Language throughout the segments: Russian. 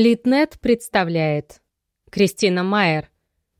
Литнет представляет Кристина Майер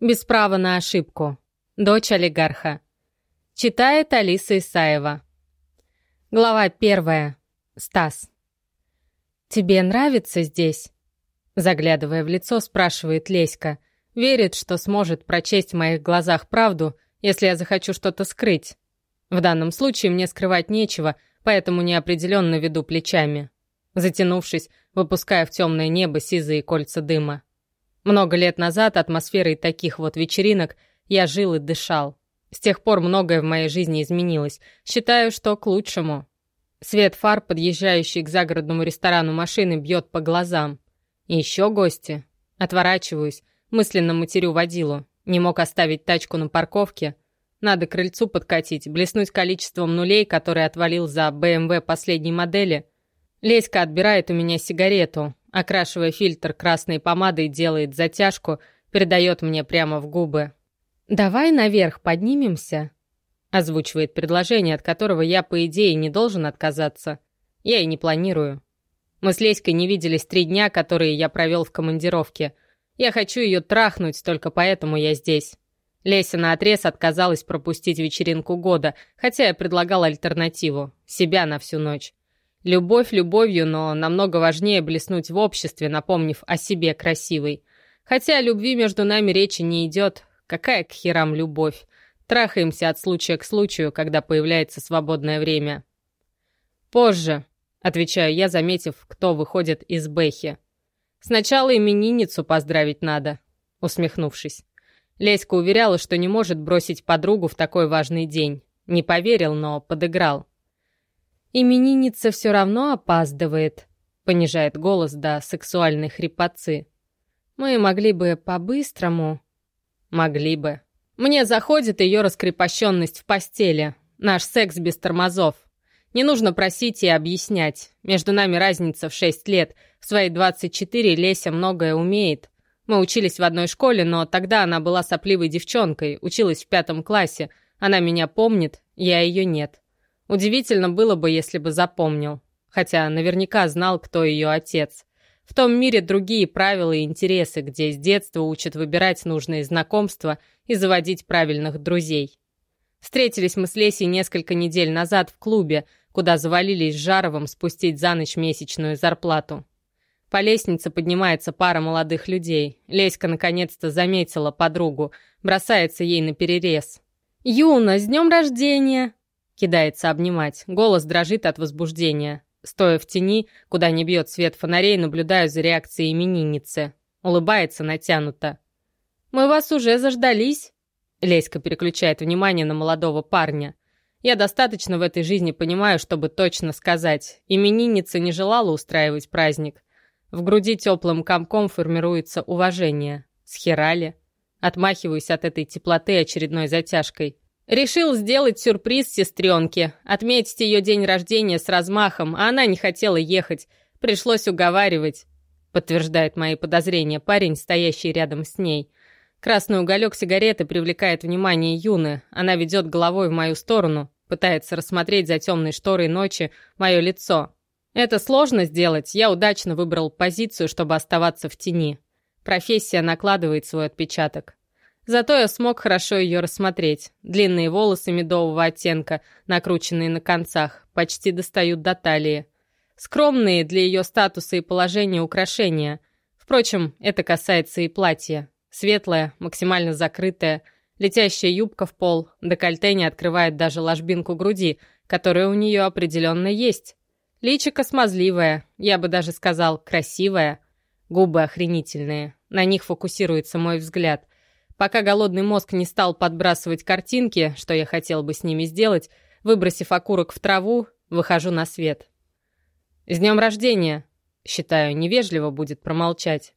«Без права на ошибку. Дочь олигарха». Читает Алиса Исаева. Глава первая. Стас. «Тебе нравится здесь?» Заглядывая в лицо, спрашивает Леська. Верит, что сможет прочесть в моих глазах правду, если я захочу что-то скрыть. В данном случае мне скрывать нечего, поэтому неопределенно веду плечами затянувшись, выпуская в темное небо сизые кольца дыма. Много лет назад атмосферой таких вот вечеринок я жил и дышал. С тех пор многое в моей жизни изменилось. Считаю, что к лучшему. Свет фар, подъезжающий к загородному ресторану машины, бьет по глазам. И еще гости. Отворачиваюсь, мысленно матерю водилу. Не мог оставить тачку на парковке. Надо крыльцу подкатить, блеснуть количеством нулей, которые отвалил за BMW последней модели — Леська отбирает у меня сигарету, окрашивая фильтр красной помадой, делает затяжку, передает мне прямо в губы. «Давай наверх поднимемся», — озвучивает предложение, от которого я, по идее, не должен отказаться. Я и не планирую. Мы с Леськой не виделись три дня, которые я провел в командировке. Я хочу ее трахнуть, только поэтому я здесь. Леся наотрез отказалась пропустить вечеринку года, хотя я предлагал альтернативу — себя на всю ночь. Любовь любовью, но намного важнее блеснуть в обществе, напомнив о себе красивой. Хотя о любви между нами речи не идет. Какая к херам любовь? Трахаемся от случая к случаю, когда появляется свободное время. «Позже», — отвечаю я, заметив, кто выходит из Бэхи. «Сначала именинницу поздравить надо», — усмехнувшись. Леська уверяла, что не может бросить подругу в такой важный день. Не поверил, но подыграл. Именинница все равно опаздывает, понижает голос до сексуальной хрипотцы. Мы могли бы по-быстрому. Могли бы. Мне заходит ее раскрепощенность в постели. Наш секс без тормозов. Не нужно просить и объяснять. Между нами разница в 6 лет. В свои 24 Леся многое умеет. Мы учились в одной школе, но тогда она была сопливой девчонкой, училась в пятом классе. Она меня помнит, я ее нет. Удивительно было бы, если бы запомнил. Хотя наверняка знал, кто ее отец. В том мире другие правила и интересы, где с детства учат выбирать нужные знакомства и заводить правильных друзей. Встретились мы с Лесей несколько недель назад в клубе, куда завалились с Жаровым спустить за ночь месячную зарплату. По лестнице поднимается пара молодых людей. Леська наконец-то заметила подругу, бросается ей на перерез. «Юна, с днем рождения!» Кидается обнимать. Голос дрожит от возбуждения. Стоя в тени, куда не бьет свет фонарей, наблюдаю за реакцией именинницы. Улыбается натянуто. «Мы вас уже заждались!» Леська переключает внимание на молодого парня. Я достаточно в этой жизни понимаю, чтобы точно сказать. Именинница не желала устраивать праздник. В груди теплым комком формируется уважение. Схерали. Отмахиваюсь от этой теплоты очередной затяжкой. Решил сделать сюрприз сестренке, отметить ее день рождения с размахом, а она не хотела ехать. Пришлось уговаривать. Подтверждает мои подозрения парень, стоящий рядом с ней. Красный уголек сигареты привлекает внимание Юны. Она ведет головой в мою сторону, пытается рассмотреть за темной шторой ночи мое лицо. Это сложно сделать, я удачно выбрал позицию, чтобы оставаться в тени. Профессия накладывает свой отпечаток. Зато я смог хорошо ее рассмотреть. Длинные волосы медового оттенка, накрученные на концах, почти достают до талии. Скромные для ее статуса и положения украшения. Впрочем, это касается и платья. Светлое, максимально закрытое, летящая юбка в пол, декольте не открывает даже ложбинку груди, которая у нее определенно есть. Личико смазливое, я бы даже сказал, красивое. Губы охренительные, на них фокусируется мой взгляд. Пока голодный мозг не стал подбрасывать картинки, что я хотел бы с ними сделать, выбросив окурок в траву, выхожу на свет. «С днем рождения!» Считаю, невежливо будет промолчать.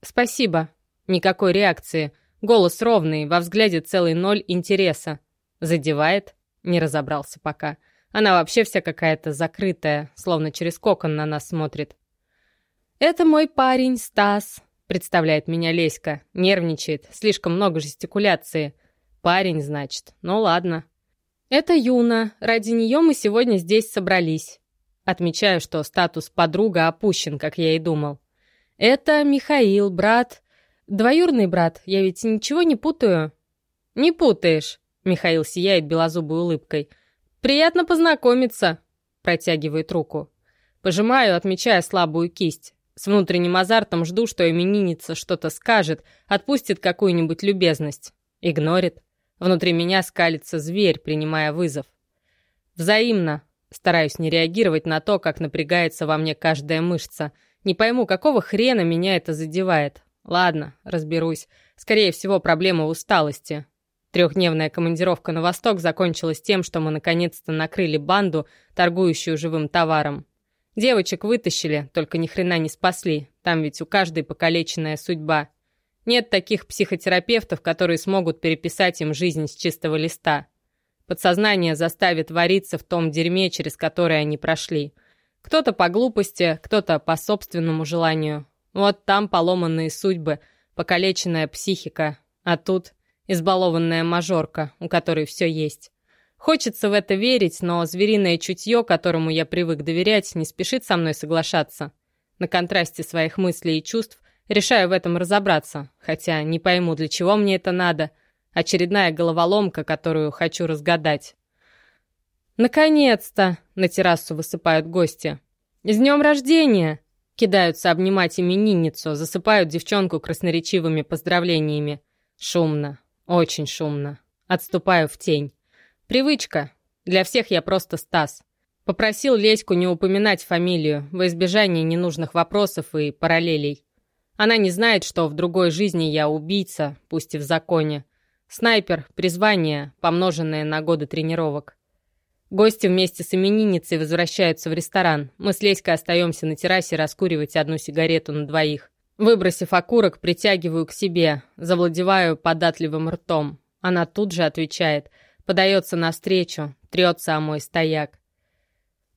«Спасибо». Никакой реакции. Голос ровный, во взгляде целый ноль интереса. Задевает? Не разобрался пока. Она вообще вся какая-то закрытая, словно через кокон на нас смотрит. «Это мой парень, Стас», Представляет меня Леська. Нервничает. Слишком много жестикуляции. Парень, значит. Ну ладно. Это Юна. Ради нее мы сегодня здесь собрались. Отмечаю, что статус подруга опущен, как я и думал. Это Михаил, брат. Двоюрный брат, я ведь ничего не путаю. Не путаешь, Михаил сияет белозубой улыбкой. Приятно познакомиться, протягивает руку. Пожимаю, отмечая слабую кисть. С внутренним азартом жду, что именинница что-то скажет, отпустит какую-нибудь любезность. Игнорит. Внутри меня скалится зверь, принимая вызов. Взаимно. Стараюсь не реагировать на то, как напрягается во мне каждая мышца. Не пойму, какого хрена меня это задевает. Ладно, разберусь. Скорее всего, проблема усталости. Трехдневная командировка на восток закончилась тем, что мы наконец-то накрыли банду, торгующую живым товаром. Девочек вытащили, только ни хрена не спасли. Там ведь у каждой покалеченная судьба. Нет таких психотерапевтов, которые смогут переписать им жизнь с чистого листа. Подсознание заставит вариться в том дерьме, через которое они прошли. Кто-то по глупости, кто-то по собственному желанию. Вот там поломанные судьбы, покалеченная психика, а тут избалованная мажорка, у которой все есть. Хочется в это верить, но звериное чутье, которому я привык доверять, не спешит со мной соглашаться. На контрасте своих мыслей и чувств Решаю в этом разобраться, хотя не пойму, для чего мне это надо. Очередная головоломка, которую хочу разгадать. «Наконец-то!» — на террасу высыпают гости. «С днем рождения!» Кидаются обнимать именинницу, засыпают девчонку красноречивыми поздравлениями. Шумно, очень шумно. Отступаю в тень. Привычка. Для всех я просто Стас. Попросил Леську не упоминать фамилию, во избежание ненужных вопросов и параллелей. Она не знает, что в другой жизни я убийца, пусть и в законе. Снайпер — призвание, помноженное на годы тренировок. Гости вместе с именинницей возвращаются в ресторан. Мы с Леськой остаемся на террасе раскуривать одну сигарету на двоих. Выбросив окурок, притягиваю к себе, завладеваю податливым ртом. Она тут же отвечает, подается навстречу, трется о мой стояк.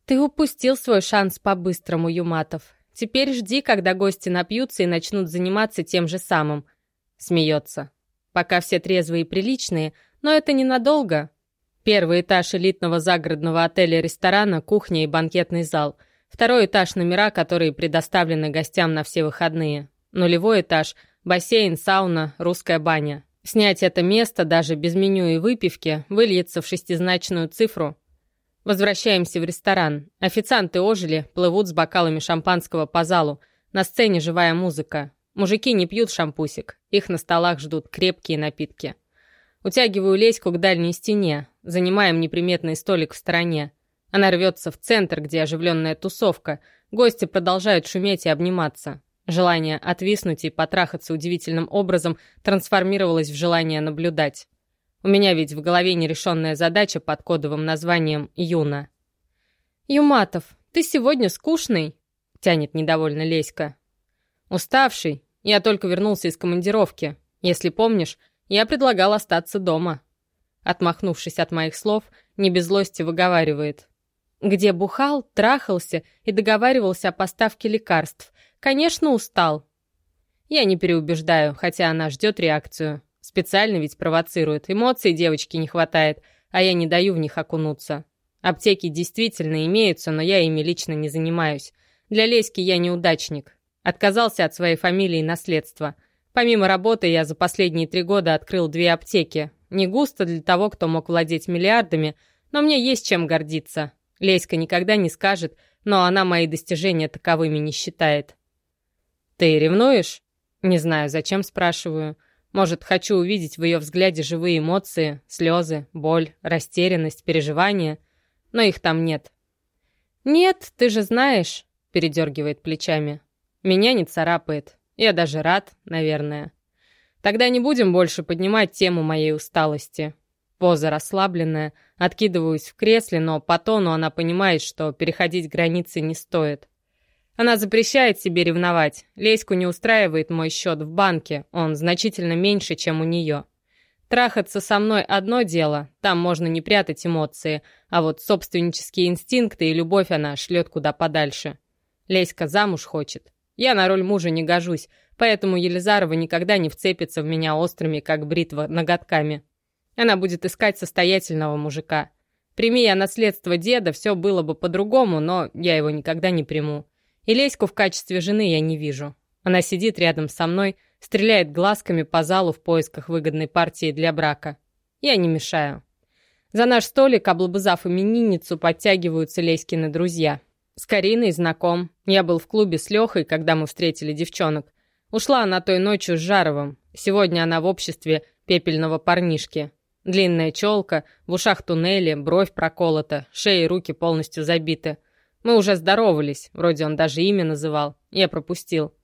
«Ты упустил свой шанс по-быстрому, Юматов. Теперь жди, когда гости напьются и начнут заниматься тем же самым. Смеется. Пока все трезвые и приличные, но это ненадолго. Первый этаж элитного загородного отеля-ресторана, кухня и банкетный зал. Второй этаж номера, которые предоставлены гостям на все выходные. Нулевой этаж – бассейн, сауна, русская баня. Снять это место даже без меню и выпивки выльется в шестизначную цифру Возвращаемся в ресторан. Официанты ожили, плывут с бокалами шампанского по залу. На сцене живая музыка. Мужики не пьют шампусик. Их на столах ждут крепкие напитки. Утягиваю леську к дальней стене. Занимаем неприметный столик в стороне. Она рвется в центр, где оживленная тусовка. Гости продолжают шуметь и обниматься. Желание отвиснуть и потрахаться удивительным образом трансформировалось в желание наблюдать. У меня ведь в голове нерешенная задача под кодовым названием «Юна». «Юматов, ты сегодня скучный?» — тянет недовольно Леська. «Уставший. Я только вернулся из командировки. Если помнишь, я предлагал остаться дома». Отмахнувшись от моих слов, не без злости выговаривает. «Где бухал, трахался и договаривался о поставке лекарств. Конечно, устал». Я не переубеждаю, хотя она ждет реакцию. Специально ведь провоцирует. Эмоций девочки не хватает, а я не даю в них окунуться. Аптеки действительно имеются, но я ими лично не занимаюсь. Для Леськи я неудачник. Отказался от своей фамилии и наследства. Помимо работы я за последние три года открыл две аптеки. Не густо для того, кто мог владеть миллиардами, но мне есть чем гордиться. Леська никогда не скажет, но она мои достижения таковыми не считает. «Ты ревнуешь?» Не знаю, зачем спрашиваю. Может, хочу увидеть в ее взгляде живые эмоции, слезы, боль, растерянность, переживания, но их там нет. «Нет, ты же знаешь», — передергивает плечами. «Меня не царапает. Я даже рад, наверное. Тогда не будем больше поднимать тему моей усталости». Поза расслабленная, откидываюсь в кресле, но по тону она понимает, что переходить границы не стоит. Она запрещает себе ревновать. Леську не устраивает мой счет в банке, он значительно меньше, чем у нее. Трахаться со мной одно дело, там можно не прятать эмоции, а вот собственнические инстинкты и любовь она шлет куда подальше. Леська замуж хочет. Я на роль мужа не гожусь, поэтому Елизарова никогда не вцепится в меня острыми, как бритва, ноготками. Она будет искать состоятельного мужика. Прими я наследство деда, все было бы по-другому, но я его никогда не приму. И Леську в качестве жены я не вижу. Она сидит рядом со мной, стреляет глазками по залу в поисках выгодной партии для брака. Я не мешаю. За наш столик, облобызав именинницу, подтягиваются Леськины друзья. С Кариной знаком. Я был в клубе с Лехой, когда мы встретили девчонок. Ушла она той ночью с Жаровым. Сегодня она в обществе пепельного парнишки. Длинная челка, в ушах туннели, бровь проколота, шея и руки полностью забиты. Мы уже здоровались, вроде он даже имя называл. Я пропустил.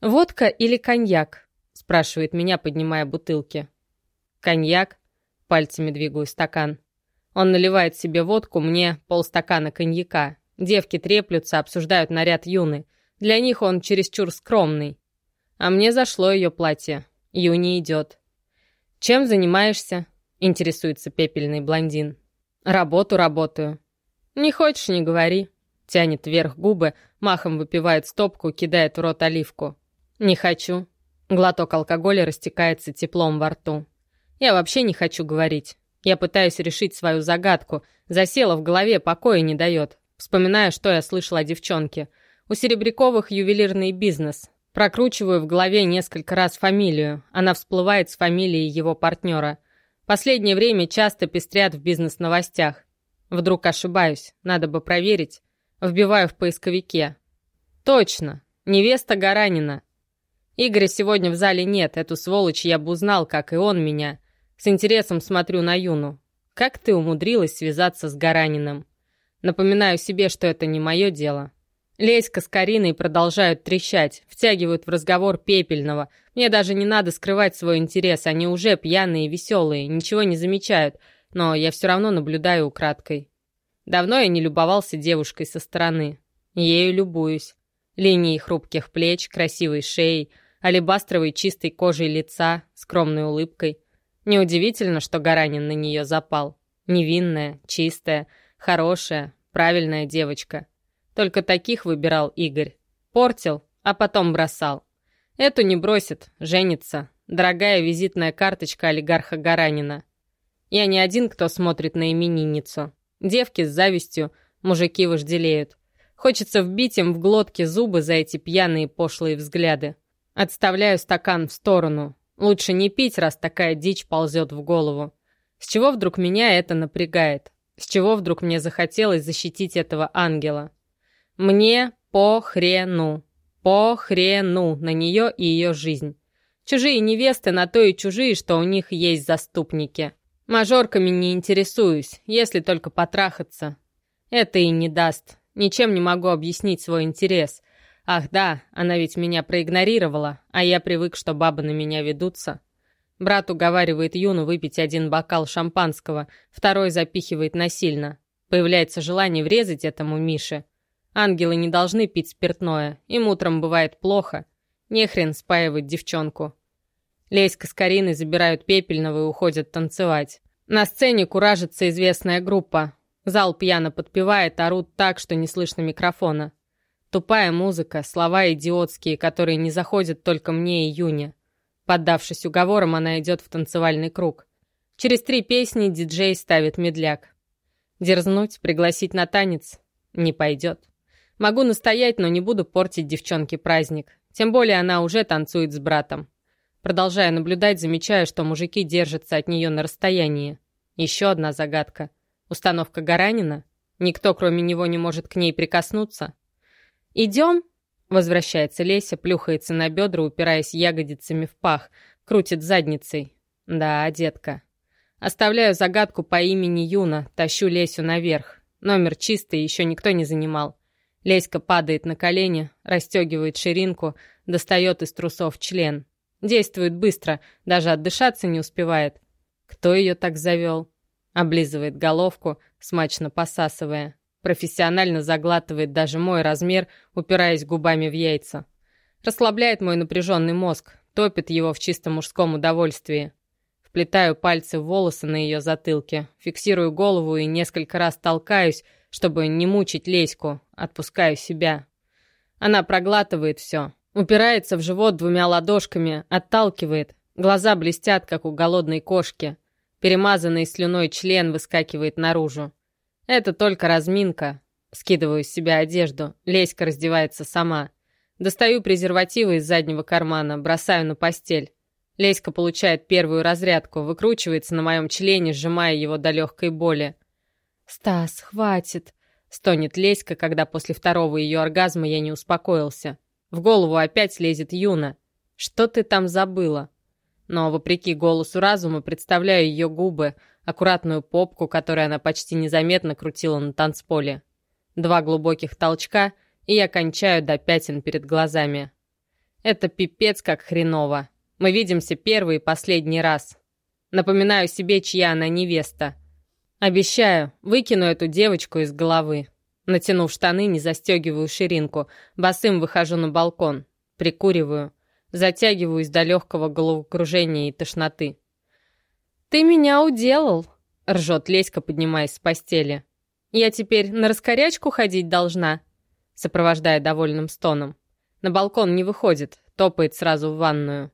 «Водка или коньяк?» — спрашивает меня, поднимая бутылки. «Коньяк?» — пальцами двигаю стакан. Он наливает себе водку, мне полстакана коньяка. Девки треплются, обсуждают наряд Юны. Для них он чересчур скромный. А мне зашло ее платье. Юни идет. «Чем занимаешься?» — интересуется пепельный блондин. «Работу работаю». «Не хочешь, не говори». Тянет вверх губы, махом выпивает стопку, кидает в рот оливку. «Не хочу». Глоток алкоголя растекается теплом во рту. «Я вообще не хочу говорить. Я пытаюсь решить свою загадку. Засела в голове, покоя не дает. Вспоминаю, что я слышала о девчонке. У Серебряковых ювелирный бизнес. Прокручиваю в голове несколько раз фамилию. Она всплывает с фамилией его партнера. Последнее время часто пестрят в бизнес-новостях. Вдруг ошибаюсь, надо бы проверить. Вбиваю в поисковике. Точно, невеста Гаранина. Игоря сегодня в зале нет, эту сволочь я бы узнал, как и он меня. С интересом смотрю на Юну. Как ты умудрилась связаться с Гараниным? Напоминаю себе, что это не мое дело. Леська с Кариной продолжают трещать, втягивают в разговор пепельного. Мне даже не надо скрывать свой интерес, они уже пьяные и веселые, ничего не замечают, но я все равно наблюдаю украдкой. Давно я не любовался девушкой со стороны. Ею любуюсь. Линии хрупких плеч, красивой шеей, алебастровой чистой кожей лица, скромной улыбкой. Неудивительно, что Гаранин на нее запал. Невинная, чистая, хорошая, правильная девочка. Только таких выбирал Игорь. Портил, а потом бросал. Эту не бросит, женится. Дорогая визитная карточка олигарха Гаранина. Я не один, кто смотрит на именинницу. Девки с завистью, мужики вожделеют. Хочется вбить им в глотки зубы за эти пьяные пошлые взгляды. Отставляю стакан в сторону. Лучше не пить, раз такая дичь ползет в голову. С чего вдруг меня это напрягает? С чего вдруг мне захотелось защитить этого ангела? Мне по хрену. По хрену на нее и ее жизнь. Чужие невесты на то и чужие, что у них есть заступники. Мажорками не интересуюсь, если только потрахаться. Это и не даст. Ничем не могу объяснить свой интерес. Ах да, она ведь меня проигнорировала, а я привык, что бабы на меня ведутся. Брат уговаривает Юну выпить один бокал шампанского, второй запихивает насильно. Появляется желание врезать этому Мише. Ангелы не должны пить спиртное, им утром бывает плохо. Нехрен спаивать девчонку. Леська с Кариной забирают пепельного и уходят танцевать. На сцене куражится известная группа. Зал пьяно подпевает, орут так, что не слышно микрофона. Тупая музыка, слова идиотские, которые не заходят только мне и Юне. Поддавшись уговорам, она идет в танцевальный круг. Через три песни диджей ставит медляк. Дерзнуть, пригласить на танец не пойдет. Могу настоять, но не буду портить девчонке праздник. Тем более она уже танцует с братом. Продолжая наблюдать, замечаю, что мужики держатся от нее на расстоянии. Еще одна загадка. Установка Гаранина? Никто, кроме него, не может к ней прикоснуться? «Идем?» Возвращается Леся, плюхается на бедра, упираясь ягодицами в пах, крутит задницей. «Да, детка». Оставляю загадку по имени Юна, тащу Лесю наверх. Номер чистый, еще никто не занимал. Леська падает на колени, расстегивает ширинку, достает из трусов член. Действует быстро, даже отдышаться не успевает. Кто ее так завел? Облизывает головку, смачно посасывая. Профессионально заглатывает даже мой размер, упираясь губами в яйца. Расслабляет мой напряженный мозг, топит его в чисто мужском удовольствии. Вплетаю пальцы в волосы на ее затылке, фиксирую голову и несколько раз толкаюсь, чтобы не мучить Леську, отпускаю себя. Она проглатывает все, упирается в живот двумя ладошками, отталкивает. Глаза блестят, как у голодной кошки. Перемазанный слюной член выскакивает наружу. Это только разминка. Скидываю с себя одежду. Леська раздевается сама. Достаю презервативы из заднего кармана, бросаю на постель. Леська получает первую разрядку, выкручивается на моем члене, сжимая его до легкой боли. «Стас, хватит!» — стонет Леська, когда после второго ее оргазма я не успокоился. В голову опять лезет Юна. «Что ты там забыла?» Но, вопреки голосу разума, представляю ее губы, аккуратную попку, которую она почти незаметно крутила на танцполе. Два глубоких толчка — и я кончаю до пятен перед глазами. Это пипец как хреново. Мы видимся первый и последний раз. Напоминаю себе, чья она невеста. Обещаю, выкину эту девочку из головы. Натянув штаны, не застегиваю ширинку, босым выхожу на балкон, прикуриваю, затягиваюсь до легкого головокружения и тошноты. «Ты меня уделал!» — ржет Леська, поднимаясь с постели. «Я теперь на раскорячку ходить должна?» сопровождая довольным стоном. На балкон не выходит, топает сразу в ванную.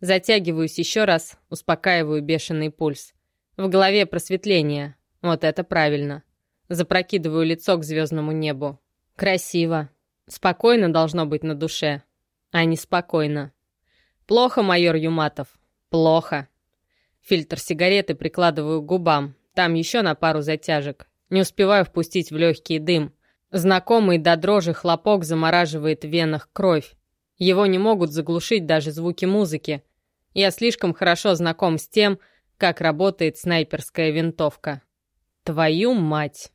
Затягиваюсь еще раз, успокаиваю бешеный пульс. В голове просветление. Вот это правильно. Запрокидываю лицо к звездному небу. Красиво. Спокойно должно быть на душе. А не спокойно. Плохо, майор Юматов. Плохо. Фильтр сигареты прикладываю к губам. Там еще на пару затяжек. Не успеваю впустить в легкий дым. Знакомый до дрожи хлопок замораживает в венах кровь. Его не могут заглушить даже звуки музыки. Я слишком хорошо знаком с тем, как работает снайперская винтовка. Твою мать!